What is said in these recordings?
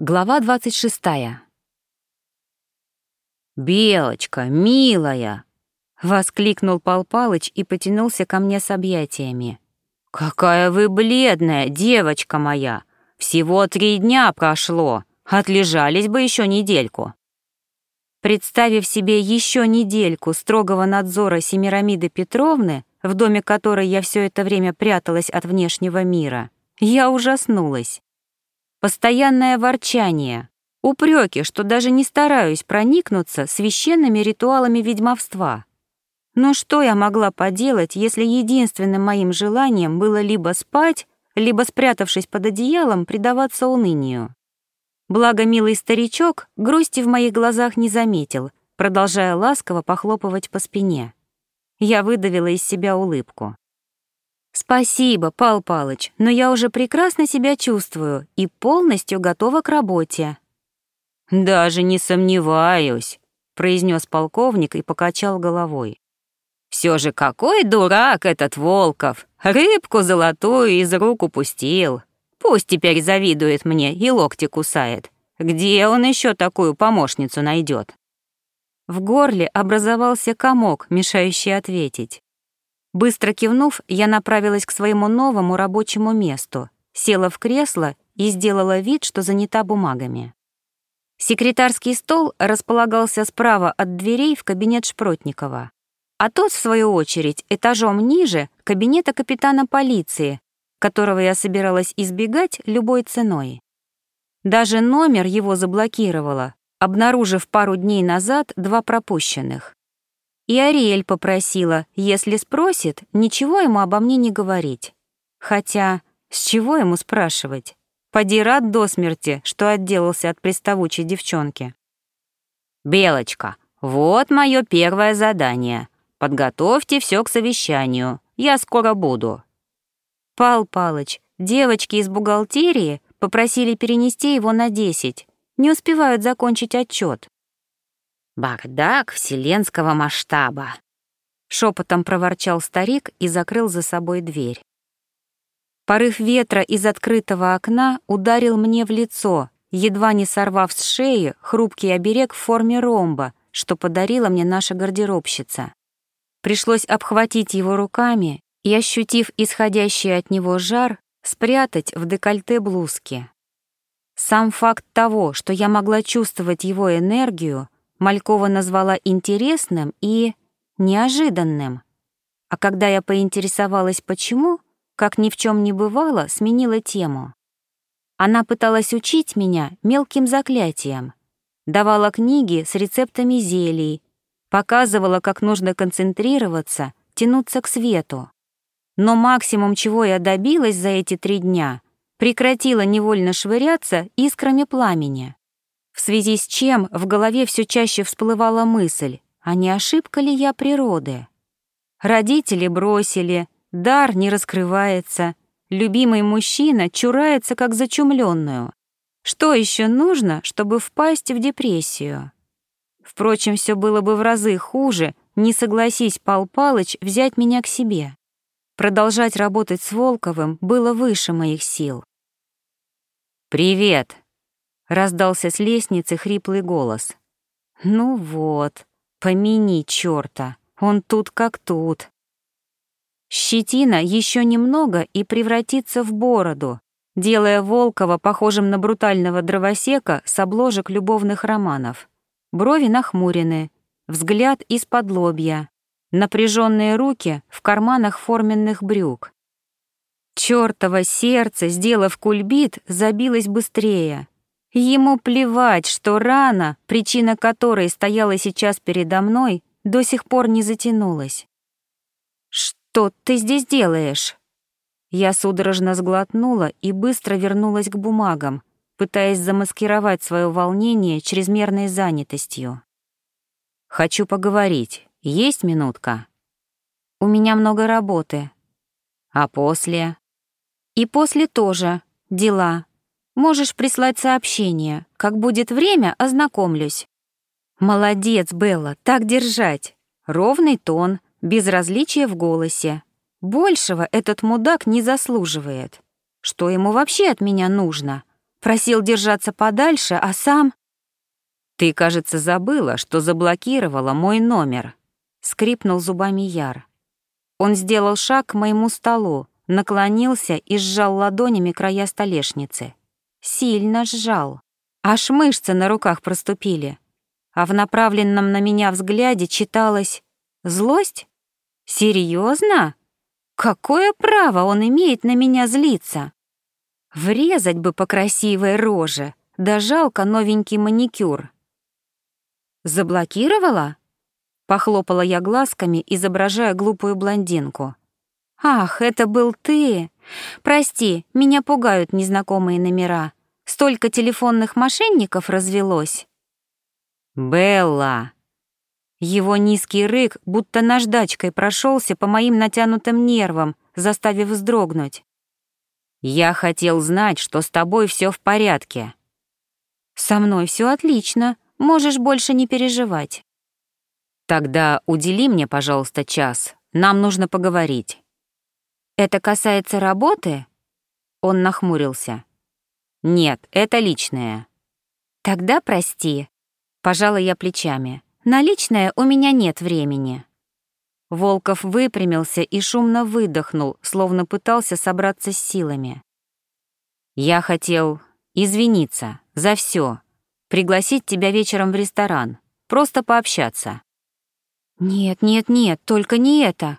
Глава 26. «Белочка, милая!» — воскликнул Пал Палыч и потянулся ко мне с объятиями. «Какая вы бледная, девочка моя! Всего три дня прошло, отлежались бы еще недельку». Представив себе еще недельку строгого надзора Семирамиды Петровны, в доме которой я все это время пряталась от внешнего мира, я ужаснулась. Постоянное ворчание, упреки, что даже не стараюсь проникнуться священными ритуалами ведьмовства. Но что я могла поделать, если единственным моим желанием было либо спать, либо, спрятавшись под одеялом, предаваться унынию? Благо милый старичок грусти в моих глазах не заметил, продолжая ласково похлопывать по спине. Я выдавила из себя улыбку. «Спасибо, Пал Палыч, но я уже прекрасно себя чувствую и полностью готова к работе». «Даже не сомневаюсь», — произнес полковник и покачал головой. «Все же какой дурак этот Волков! Рыбку золотую из рук упустил. Пусть теперь завидует мне и локти кусает. Где он еще такую помощницу найдет? В горле образовался комок, мешающий ответить. Быстро кивнув, я направилась к своему новому рабочему месту, села в кресло и сделала вид, что занята бумагами. Секретарский стол располагался справа от дверей в кабинет Шпротникова, а тот, в свою очередь, этажом ниже — кабинета капитана полиции, которого я собиралась избегать любой ценой. Даже номер его заблокировала, обнаружив пару дней назад два пропущенных. И Ариэль попросила, если спросит, ничего ему обо мне не говорить. Хотя, с чего ему спрашивать? Поди рад до смерти, что отделался от приставучей девчонки. «Белочка, вот мое первое задание. Подготовьте все к совещанию. Я скоро буду». Пал Палыч, девочки из бухгалтерии попросили перенести его на десять. Не успевают закончить отчет. «Бардак вселенского масштаба», — шепотом проворчал старик и закрыл за собой дверь. Порыв ветра из открытого окна ударил мне в лицо, едва не сорвав с шеи хрупкий оберег в форме ромба, что подарила мне наша гардеробщица. Пришлось обхватить его руками и, ощутив исходящий от него жар, спрятать в декольте блузки. Сам факт того, что я могла чувствовать его энергию, Малькова назвала интересным и неожиданным. А когда я поинтересовалась, почему, как ни в чем не бывало, сменила тему. Она пыталась учить меня мелким заклятиям, давала книги с рецептами зелий, показывала, как нужно концентрироваться, тянуться к свету. Но максимум, чего я добилась за эти три дня, прекратила невольно швыряться искрами пламени в связи с чем в голове все чаще всплывала мысль, а не ошибка ли я природы? Родители бросили, дар не раскрывается, любимый мужчина чурается как зачумленную. Что еще нужно, чтобы впасть в депрессию? Впрочем, все было бы в разы хуже, не согласись Пал Палыч взять меня к себе. Продолжать работать с Волковым было выше моих сил. «Привет!» Раздался с лестницы хриплый голос. «Ну вот, помяни чёрта, он тут как тут». Щетина еще немного и превратится в бороду, делая Волкова похожим на брутального дровосека с обложек любовных романов. Брови нахмурены, взгляд из-под лобья, напряженные руки в карманах форменных брюк. Чёртово сердце, сделав кульбит, забилось быстрее. Ему плевать, что рана, причина которой стояла сейчас передо мной, до сих пор не затянулась. «Что ты здесь делаешь?» Я судорожно сглотнула и быстро вернулась к бумагам, пытаясь замаскировать свое волнение чрезмерной занятостью. «Хочу поговорить. Есть минутка?» «У меня много работы». «А после?» «И после тоже. Дела. Можешь прислать сообщение. Как будет время, ознакомлюсь». «Молодец, Белла, так держать. Ровный тон, безразличие в голосе. Большего этот мудак не заслуживает. Что ему вообще от меня нужно? Просил держаться подальше, а сам... «Ты, кажется, забыла, что заблокировала мой номер», — скрипнул зубами Яр. Он сделал шаг к моему столу, наклонился и сжал ладонями края столешницы. Сильно сжал. Аж мышцы на руках проступили. А в направленном на меня взгляде читалось «Злость? Серьезно? Какое право он имеет на меня злиться? Врезать бы по красивой роже, да жалко новенький маникюр». «Заблокировала?» Похлопала я глазками, изображая глупую блондинку. «Ах, это был ты! Прости, меня пугают незнакомые номера. Столько телефонных мошенников развелось». «Белла!» Его низкий рык будто наждачкой прошелся по моим натянутым нервам, заставив вздрогнуть. «Я хотел знать, что с тобой все в порядке». «Со мной все отлично», Можешь больше не переживать. Тогда удели мне, пожалуйста, час. Нам нужно поговорить. Это касается работы? Он нахмурился. Нет, это личное. Тогда прости. Пожала я плечами. На личное у меня нет времени. Волков выпрямился и шумно выдохнул, словно пытался собраться с силами. Я хотел извиниться за все, пригласить тебя вечером в ресторан, просто пообщаться». «Нет, нет, нет, только не это».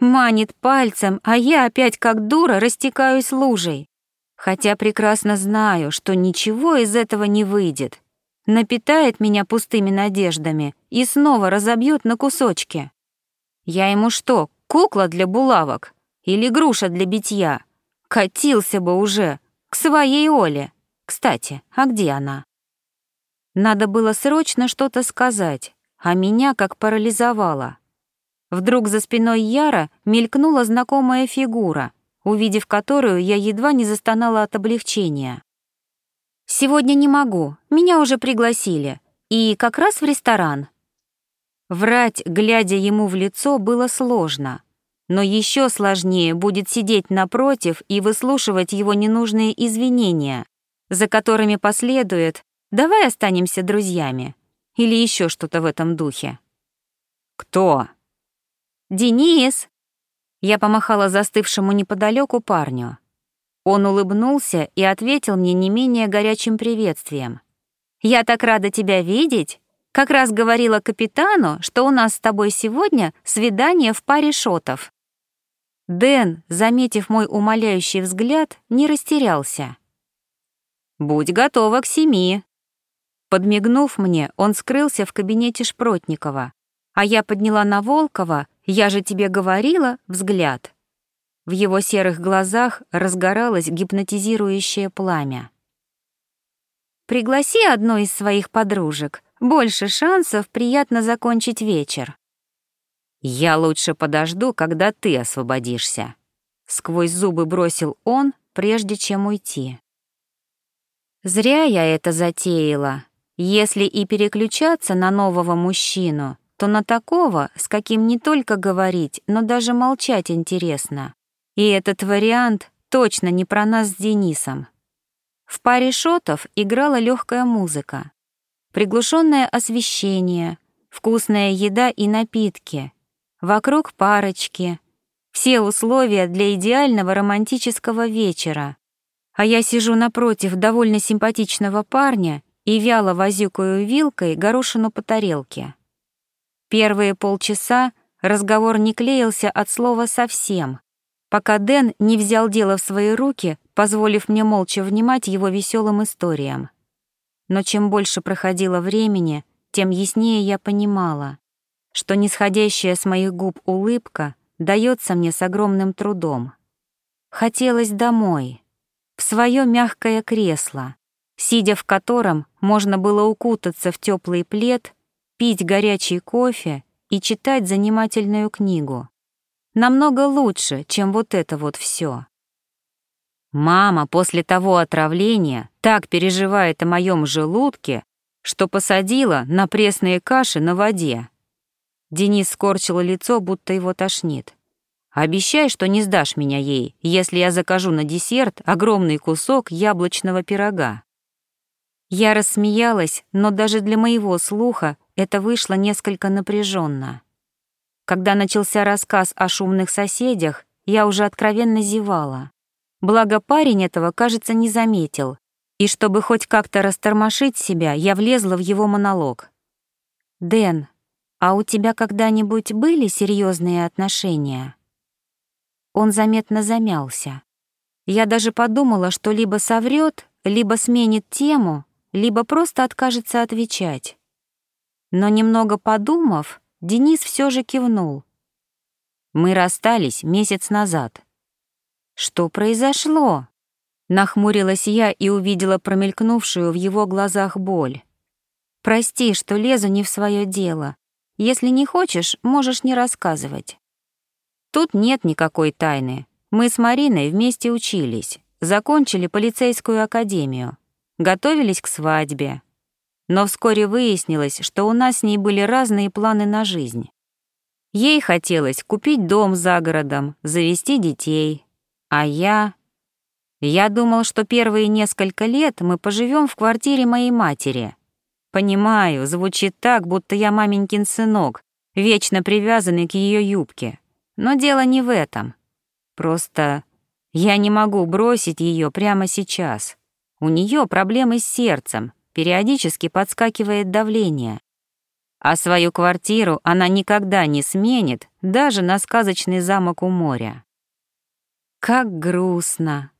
Манит пальцем, а я опять как дура растекаюсь лужей. Хотя прекрасно знаю, что ничего из этого не выйдет. Напитает меня пустыми надеждами и снова разобьет на кусочки. Я ему что, кукла для булавок? Или груша для битья? Катился бы уже к своей Оле. Кстати, а где она? Надо было срочно что-то сказать, а меня как парализовало. Вдруг за спиной Яра мелькнула знакомая фигура, увидев которую я едва не застонала от облегчения. «Сегодня не могу, меня уже пригласили, и как раз в ресторан». Врать, глядя ему в лицо, было сложно, но еще сложнее будет сидеть напротив и выслушивать его ненужные извинения, за которыми последует Давай останемся друзьями. Или еще что-то в этом духе. Кто? Денис. Я помахала застывшему неподалеку парню. Он улыбнулся и ответил мне не менее горячим приветствием. «Я так рада тебя видеть. Как раз говорила капитану, что у нас с тобой сегодня свидание в паре шотов». Дэн, заметив мой умоляющий взгляд, не растерялся. «Будь готова к семи», Подмигнув мне, он скрылся в кабинете Шпротникова, а я подняла на Волкова, я же тебе говорила, взгляд. В его серых глазах разгоралось гипнотизирующее пламя. «Пригласи одну из своих подружек, больше шансов приятно закончить вечер». «Я лучше подожду, когда ты освободишься», — сквозь зубы бросил он, прежде чем уйти. «Зря я это затеяла», если и переключаться на нового мужчину, то на такого, с каким не только говорить, но даже молчать интересно. И этот вариант точно не про нас с Денисом. В паре шотов играла легкая музыка. Приглушенное освещение, вкусная еда и напитки. Вокруг парочки. Все условия для идеального романтического вечера. А я сижу напротив довольно симпатичного парня и вяло возюкаю вилкой горошину по тарелке. Первые полчаса разговор не клеился от слова совсем, пока Дэн не взял дело в свои руки, позволив мне молча внимать его веселым историям. Но чем больше проходило времени, тем яснее я понимала, что нисходящая с моих губ улыбка дается мне с огромным трудом. Хотелось домой, в свое мягкое кресло, сидя в котором можно было укутаться в теплый плед, пить горячий кофе и читать занимательную книгу. Намного лучше, чем вот это вот все. Мама после того отравления так переживает о моем желудке, что посадила на пресные каши на воде. Денис скорчил лицо, будто его тошнит. Обещай, что не сдашь меня ей, если я закажу на десерт огромный кусок яблочного пирога». Я рассмеялась, но даже для моего слуха это вышло несколько напряженно. Когда начался рассказ о шумных соседях, я уже откровенно зевала. Благо парень этого, кажется, не заметил, и чтобы хоть как-то растормошить себя, я влезла в его монолог. «Дэн, а у тебя когда-нибудь были серьезные отношения?» Он заметно замялся. Я даже подумала, что либо соврет, либо сменит тему, либо просто откажется отвечать. Но немного подумав, Денис все же кивнул. Мы расстались месяц назад. Что произошло? Нахмурилась я и увидела промелькнувшую в его глазах боль. Прости, что лезу не в свое дело. Если не хочешь, можешь не рассказывать. Тут нет никакой тайны. Мы с Мариной вместе учились, закончили полицейскую академию, готовились к свадьбе. Но вскоре выяснилось, что у нас с ней были разные планы на жизнь. Ей хотелось купить дом за городом, завести детей. А я... Я думал, что первые несколько лет мы поживем в квартире моей матери. Понимаю, звучит так, будто я маменькин сынок, вечно привязанный к ее юбке. Но дело не в этом. Просто я не могу бросить ее прямо сейчас. У нее проблемы с сердцем, периодически подскакивает давление. А свою квартиру она никогда не сменит даже на сказочный замок у моря. Как грустно.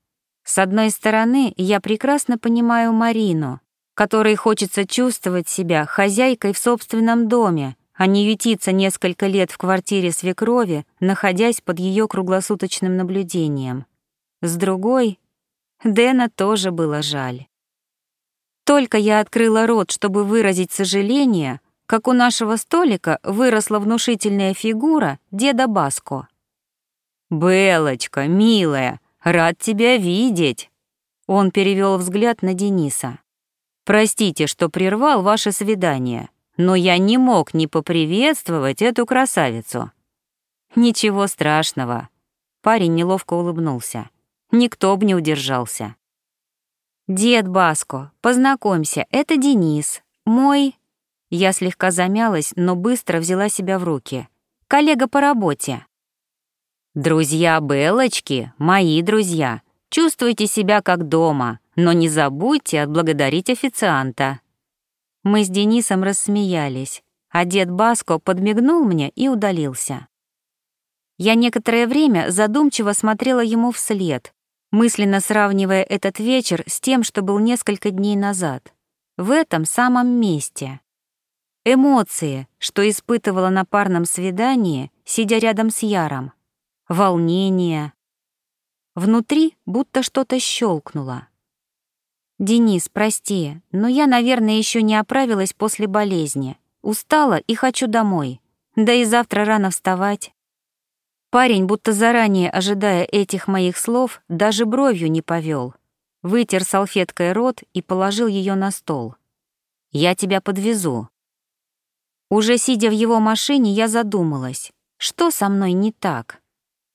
С одной стороны, я прекрасно понимаю Марину, которой хочется чувствовать себя хозяйкой в собственном доме, а не ютиться несколько лет в квартире свекрови, находясь под ее круглосуточным наблюдением. С другой, Дэна тоже было жаль. Только я открыла рот, чтобы выразить сожаление, как у нашего столика выросла внушительная фигура деда Баско. «Белочка, милая, рад тебя видеть!» Он перевел взгляд на Дениса. «Простите, что прервал ваше свидание но я не мог не поприветствовать эту красавицу. Ничего страшного. Парень неловко улыбнулся. Никто бы не удержался. «Дед Баско, познакомься, это Денис, мой...» Я слегка замялась, но быстро взяла себя в руки. «Коллега по работе». «Друзья Белочки, мои друзья, чувствуйте себя как дома, но не забудьте отблагодарить официанта», мы с Денисом рассмеялись, а дед Баско подмигнул мне и удалился. Я некоторое время задумчиво смотрела ему вслед, мысленно сравнивая этот вечер с тем, что был несколько дней назад, в этом самом месте. Эмоции, что испытывала на парном свидании, сидя рядом с Яром. Волнение. Внутри будто что-то щелкнуло. «Денис, прости, но я, наверное, еще не оправилась после болезни. Устала и хочу домой. Да и завтра рано вставать». Парень, будто заранее ожидая этих моих слов, даже бровью не повел. Вытер салфеткой рот и положил ее на стол. «Я тебя подвезу». Уже сидя в его машине, я задумалась, что со мной не так.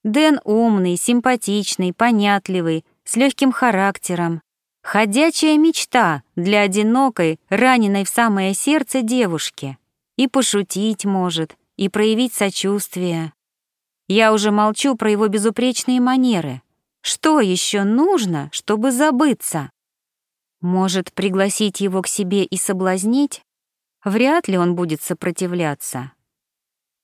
Дэн умный, симпатичный, понятливый, с легким характером, Ходячая мечта для одинокой, раненой в самое сердце девушки. И пошутить может, и проявить сочувствие. Я уже молчу про его безупречные манеры. Что еще нужно, чтобы забыться? Может, пригласить его к себе и соблазнить? Вряд ли он будет сопротивляться.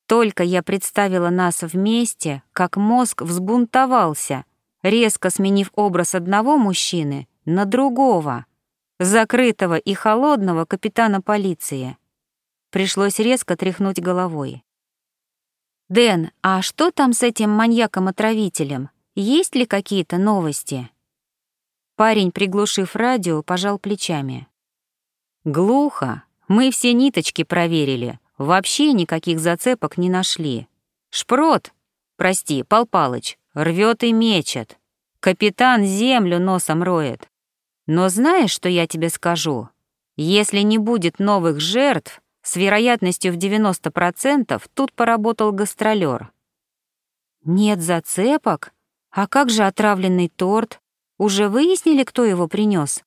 Только я представила нас вместе, как мозг взбунтовался, резко сменив образ одного мужчины на другого, закрытого и холодного капитана полиции. Пришлось резко тряхнуть головой. «Дэн, а что там с этим маньяком-отравителем? Есть ли какие-то новости?» Парень, приглушив радио, пожал плечами. «Глухо. Мы все ниточки проверили. Вообще никаких зацепок не нашли. Шпрот, прости, Пал Палыч, рвет и мечет. Капитан землю носом роет. Но знаешь, что я тебе скажу? Если не будет новых жертв, с вероятностью в 90% тут поработал гастролер. Нет зацепок? А как же отравленный торт? Уже выяснили, кто его принес?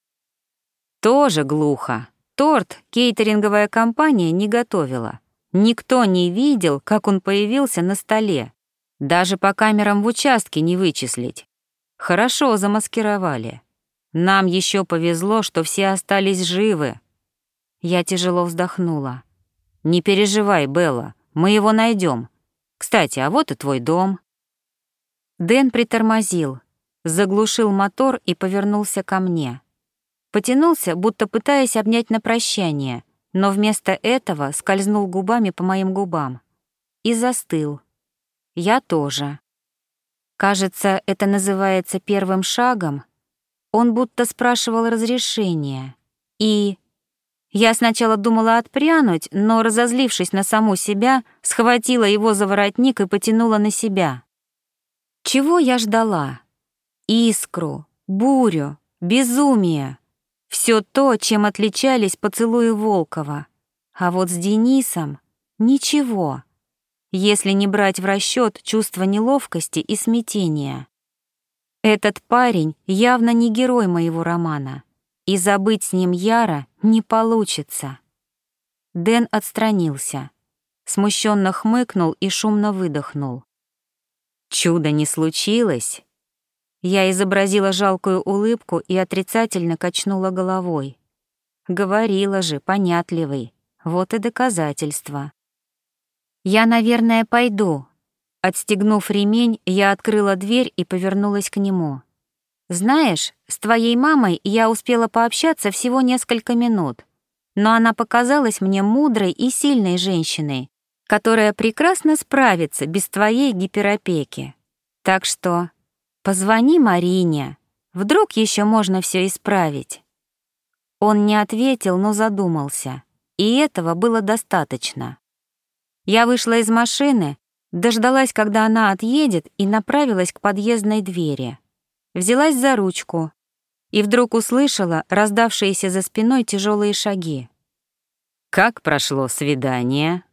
Тоже глухо. Торт кейтеринговая компания не готовила. Никто не видел, как он появился на столе. Даже по камерам в участке не вычислить. Хорошо замаскировали. Нам еще повезло, что все остались живы. Я тяжело вздохнула. Не переживай, Белла, мы его найдем. Кстати, а вот и твой дом. Дэн притормозил, заглушил мотор и повернулся ко мне. Потянулся, будто пытаясь обнять на прощание, но вместо этого скользнул губами по моим губам. И застыл. Я тоже. Кажется, это называется первым шагом. Он будто спрашивал разрешения. И... Я сначала думала отпрянуть, но, разозлившись на саму себя, схватила его за воротник и потянула на себя. Чего я ждала? Искру, бурю, безумие. Все то, чем отличались поцелуи Волкова. А вот с Денисом — ничего, если не брать в расчет чувство неловкости и смятения. Этот парень явно не герой моего романа, и забыть с ним Яра не получится. Дэн отстранился, смущенно хмыкнул и шумно выдохнул. Чудо не случилось, я изобразила жалкую улыбку и отрицательно качнула головой. Говорила же, понятливый. Вот и доказательство. «Я, наверное, пойду». Отстегнув ремень, я открыла дверь и повернулась к нему. «Знаешь, с твоей мамой я успела пообщаться всего несколько минут, но она показалась мне мудрой и сильной женщиной, которая прекрасно справится без твоей гиперопеки. Так что Позвони Марине, вдруг еще можно все исправить. Он не ответил, но задумался, и этого было достаточно. Я вышла из машины, дождалась, когда она отъедет, и направилась к подъездной двери. Взялась за ручку и вдруг услышала раздавшиеся за спиной тяжелые шаги. «Как прошло свидание?»